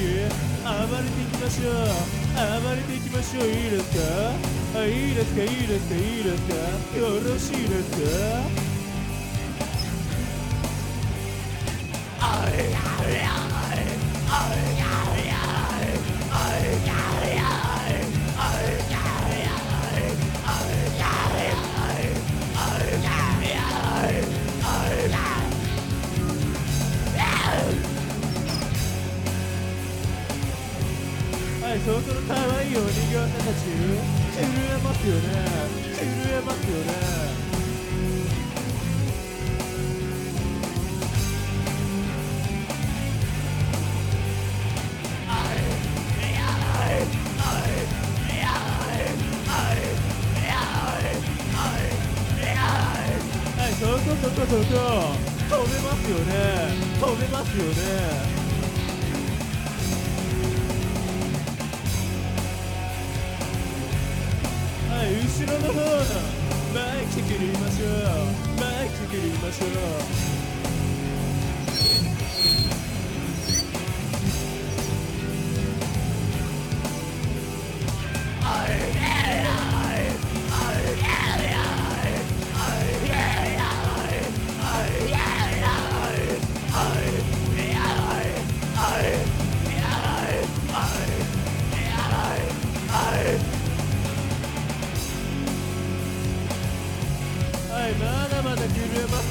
暴れていきましょう。暴れていきましょう。いいですか？あいいですか？いいですか？いいですか？よろしいですか？あいやいやいあいやいやいあいやいやろそろ可愛いお人形さんたち震えますよね震えますよねはいそうそうそうそうそう。飛べますよね。飛べますよね。後ろの方のマイク作りましょう。マイク作りましょう。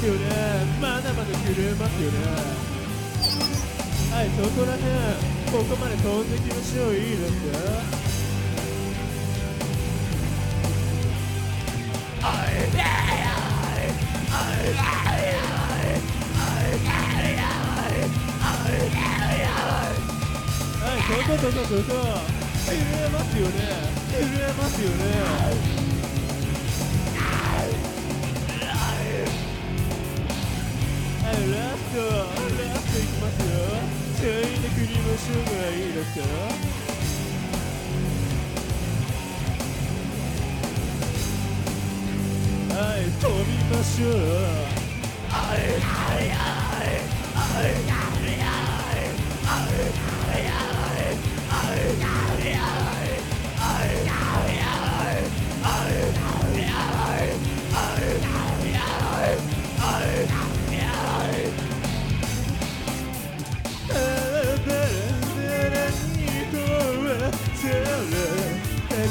ますよね。まだまだ震えますよね。はい、そこら辺ここまで飛んできましょういいですかはい、そこそこそこ。震えますよね。震えますよね。ラスト、ラストいきますよ。全員で振りましょう。がいいですかはい、飛びましょう。はい、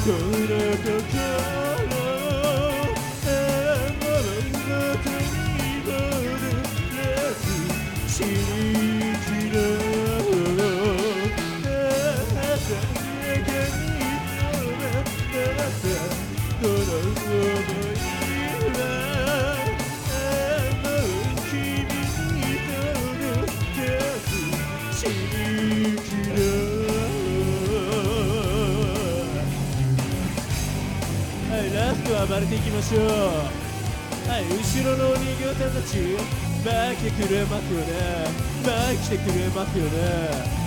Good ラストは暴れていきましょう。はい、後ろのお人形さんたち、前来てくれますよね。前来てくれますよね。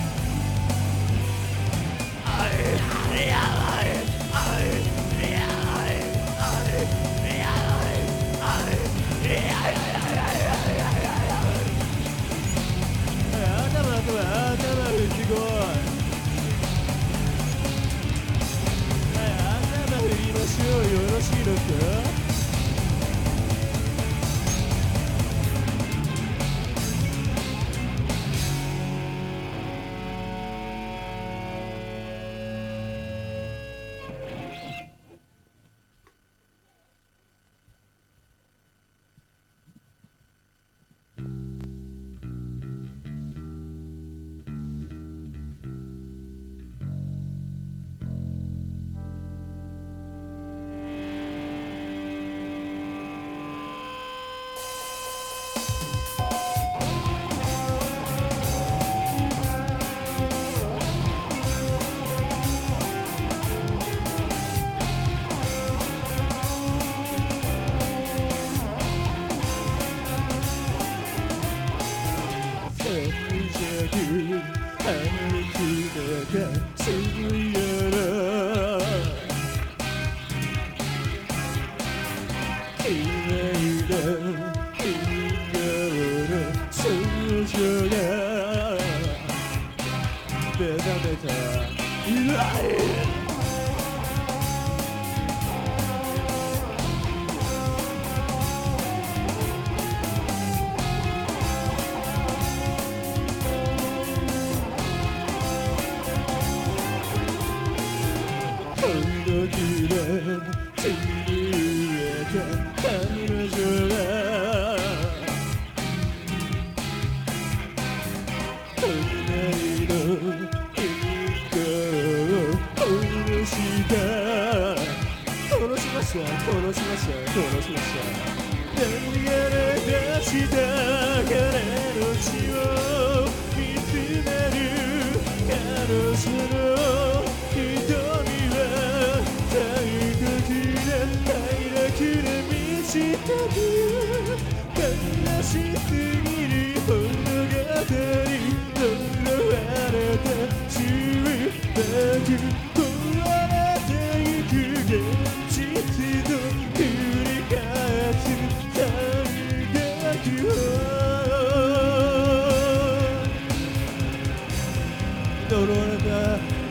と呪われた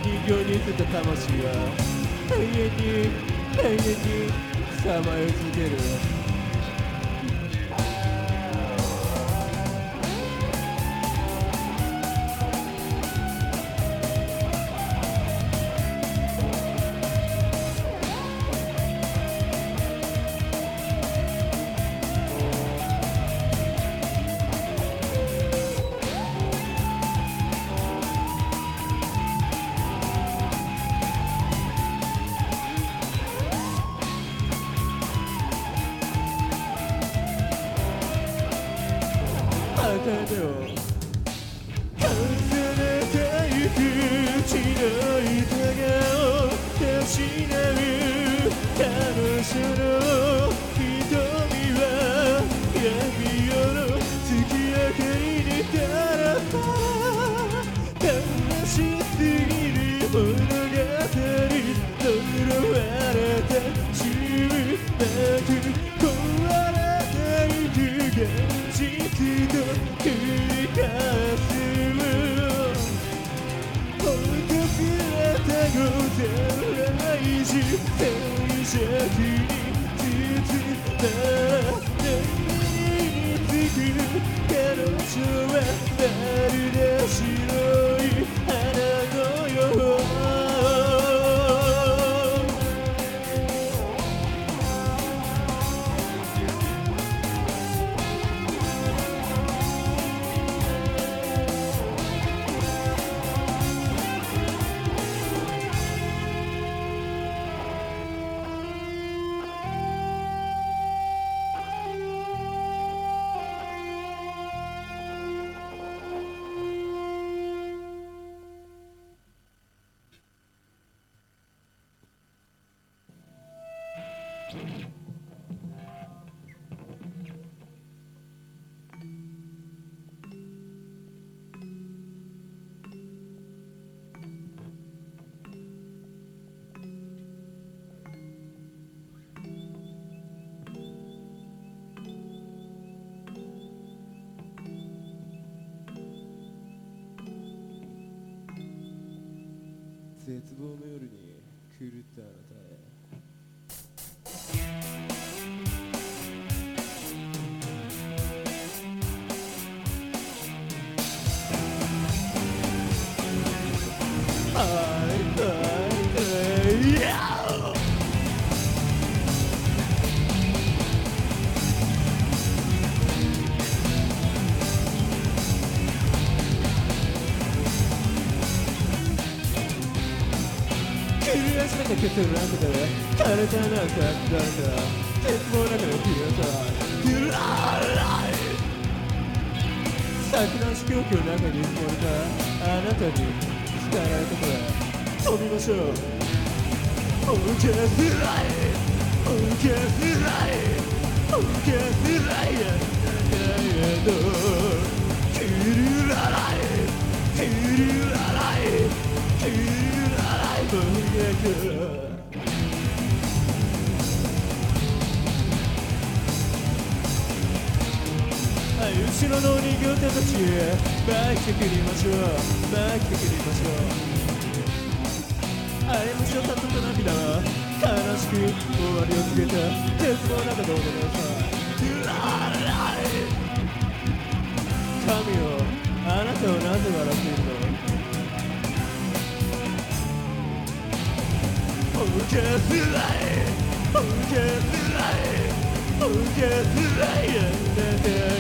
人形に捨てた魂は永遠に永遠にさまよい続ける絶望の夜に狂ったあなたへはい出しなきゃ消せる中で枯れたなかっただ絶望の中で切り出さない桜の狂気の中に埋もれたあなたに伝えられたから飛びましょう Oh, get right! Oh, get right! Oh, get right! だけどキルラライキはい後ろの人形たちバイクくりましょう。バイクくりましょう。過ちをたった涙は悲しく終わりを告げた絶望なかどうでもさ神よあなたはなぜ笑っているの Oh, けづらい受けづらい受けづ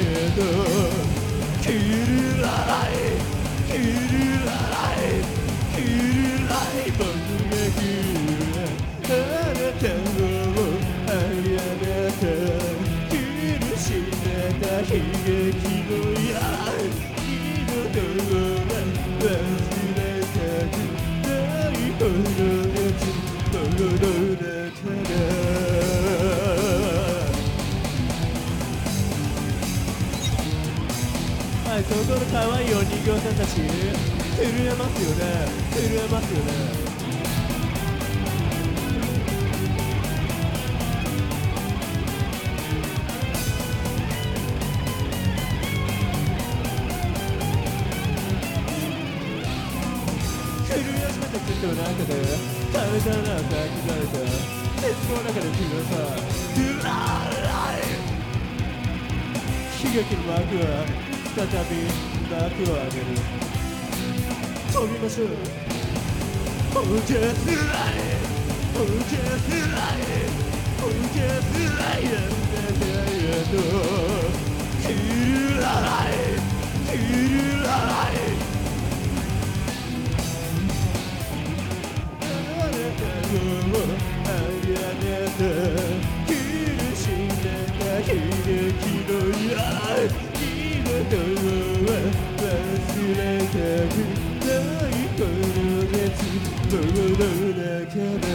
はい、そこの可愛いお人形さんたち震えますよね。震えますよね。悲劇の幕は再び幕を上げる飛びましょう受けづらい受けづらい受けづらいんだけど切らない切らないあなたを今とは忘れたくないこの熱望の中だ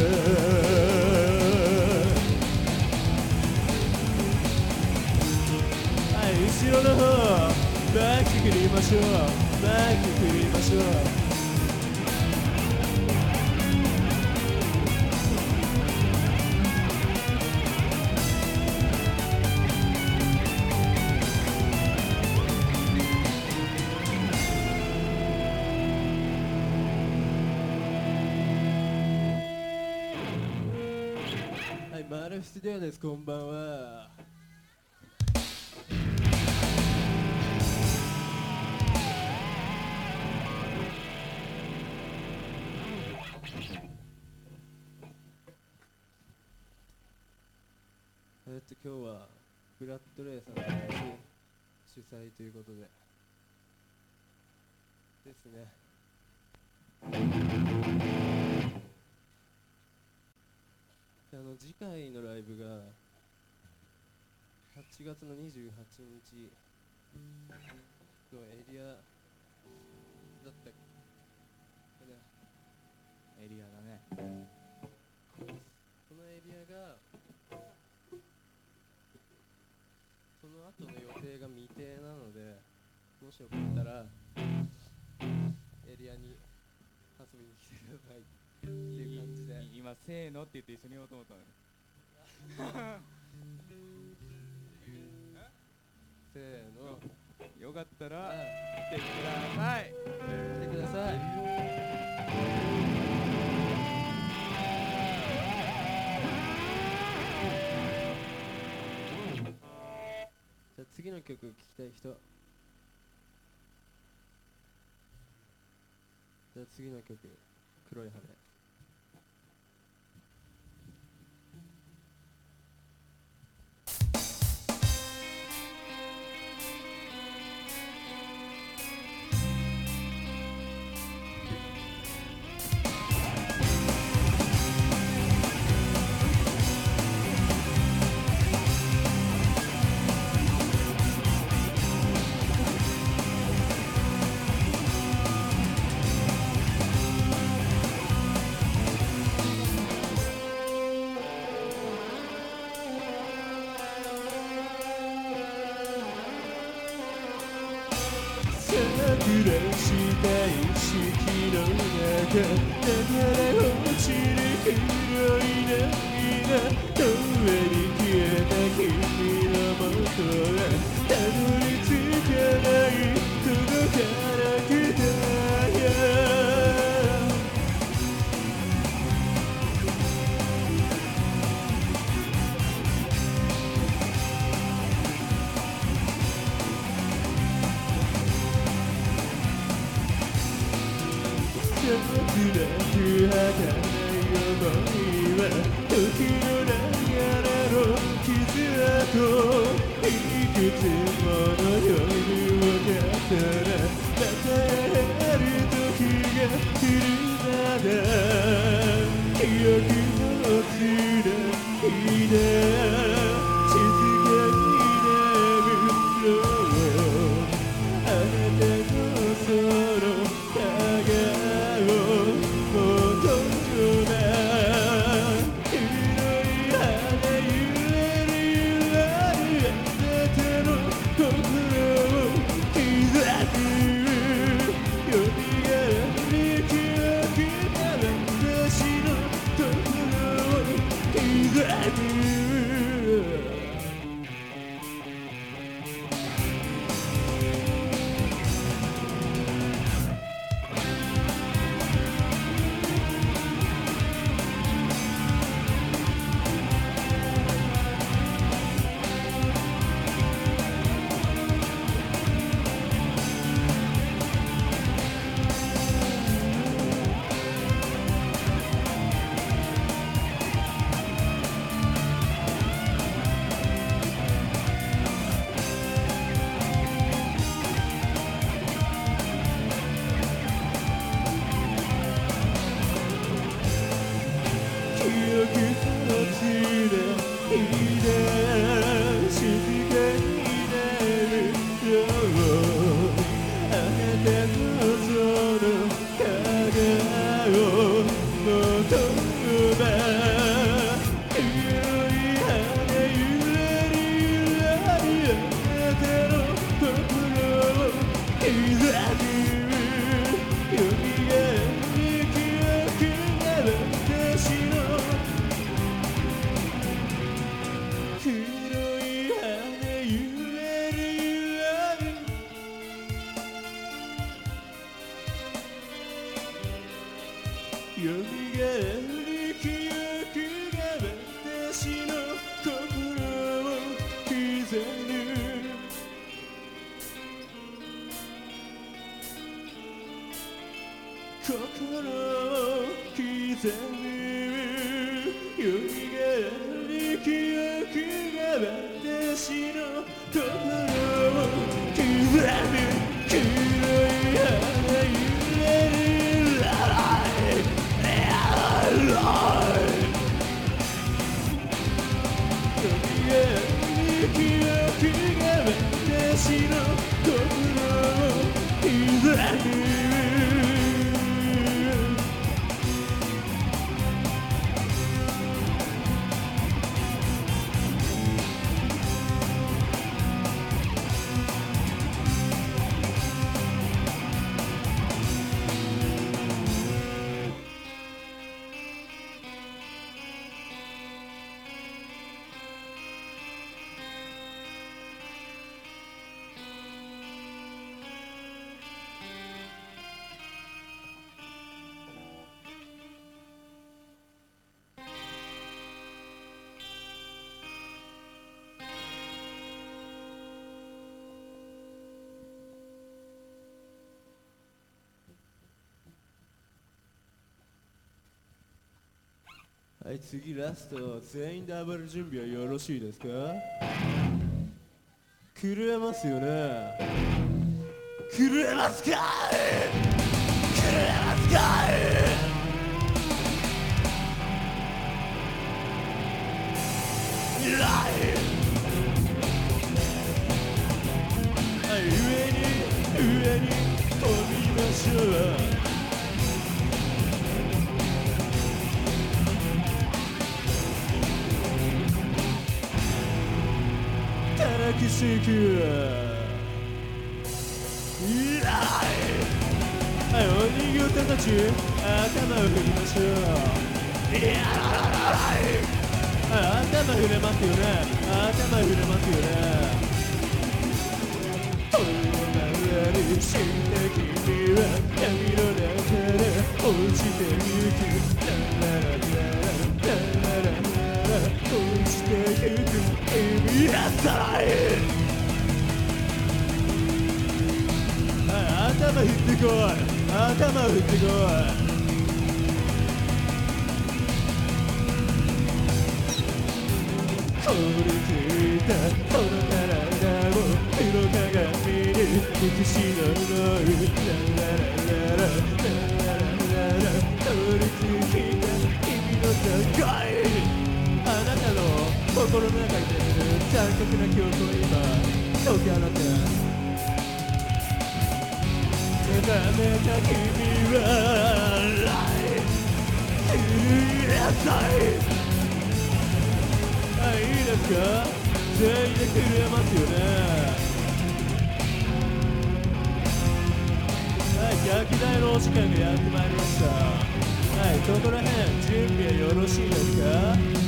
はい後ろの方バック振りましょう。バック振りましょう。はい、マルフステアです、こんばんは。えっと、今日はブラッドレイさんの主催ということで。ですね。あの次回のライブが8月の28日のエリアだったっけ？ねエリアだね。そのエリアがその後の予定が未定なのでもしよかったらエリアに遊びに来てくださいっていう感じ今せーのって言って一緒に言おうと思ったのに。せーの。よかったらはい来てください。来てください。じゃあ次の曲聴きたい人。じゃあ次の曲黒い羽中く儚い想いは時の流れの傷跡いくつもの夜を語る心を刻むよみがえる記憶が私の心を刻むはい次ラスト。全員で暴れる準備はよろしいですか？震えますよね。震えますか？震えますか？ライはい上に上に。たらきしていくいらいお人形たち頭を振りましょう。いやららららはい頭振れますよね頭振れますよねお前に死んだ君は闇の中で落ちてゆくラララゆく君やったらいい頭振ってこい頭振ってこい凍りついたこの体を色鏡に映しののうラララララララララ凍りついた君の高いあなたの心の中に眠る残酷な記憶を今解き放って目覚めた君は来なさいあいいですか？全員で震えますよね。はい焼き台のお時間がやってまいりました。はいそこら辺準備はよろしいですか？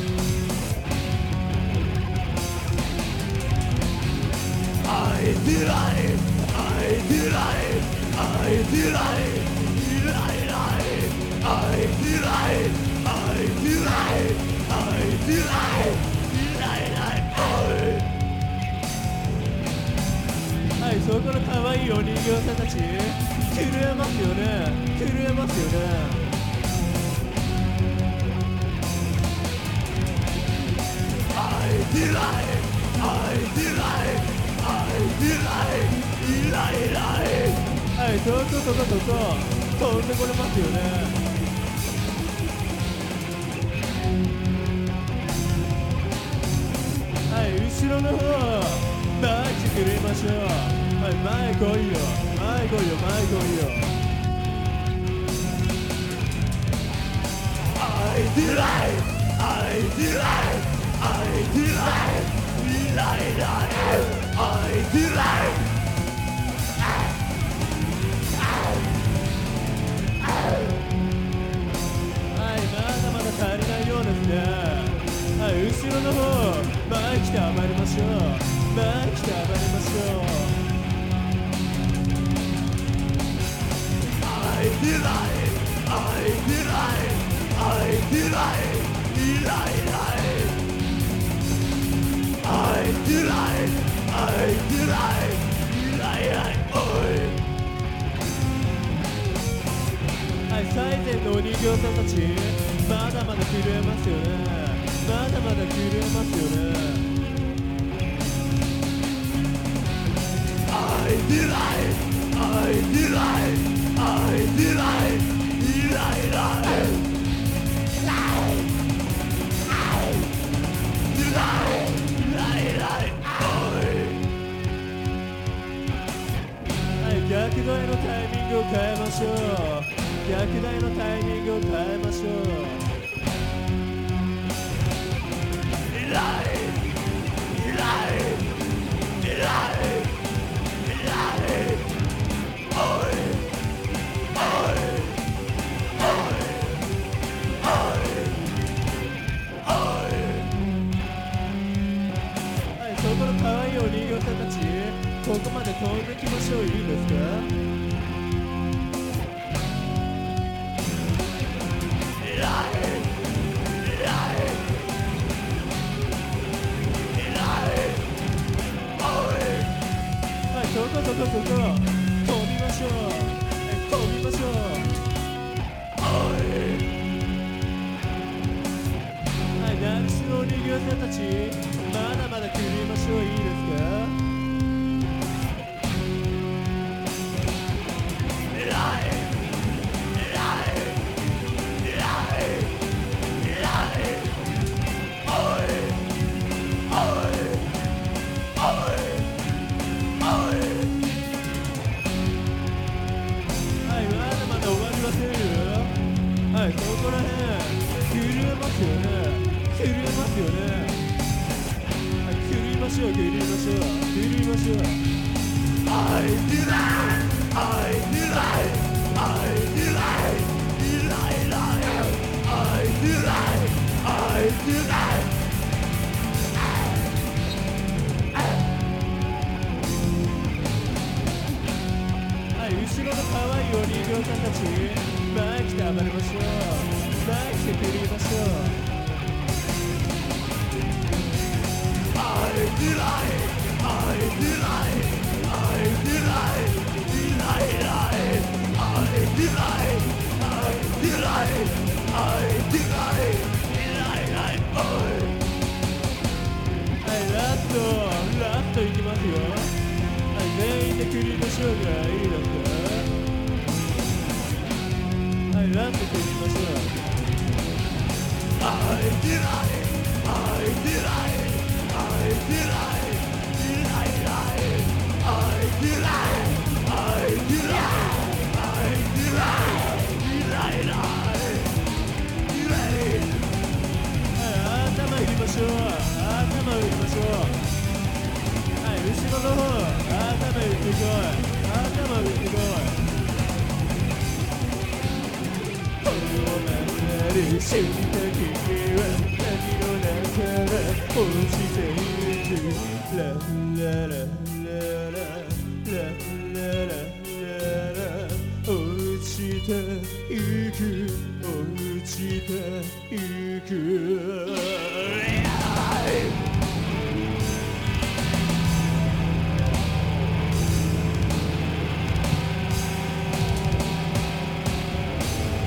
はい、そこの可愛いお人形さんたち震えますよね震えますよね I did I I did I I did I いないいないはい、そこそこそこ飛んでこれますよねはい、後ろの方前来てくれましょうはい、前来いよ前来いよ前来いよ I did I I did I I did I いないいない I delight. I delight. I delight. はい。最善のお人形さんたちまだまだ震えますよねまだまだ震えますよね I did I I did I I did I 그 러.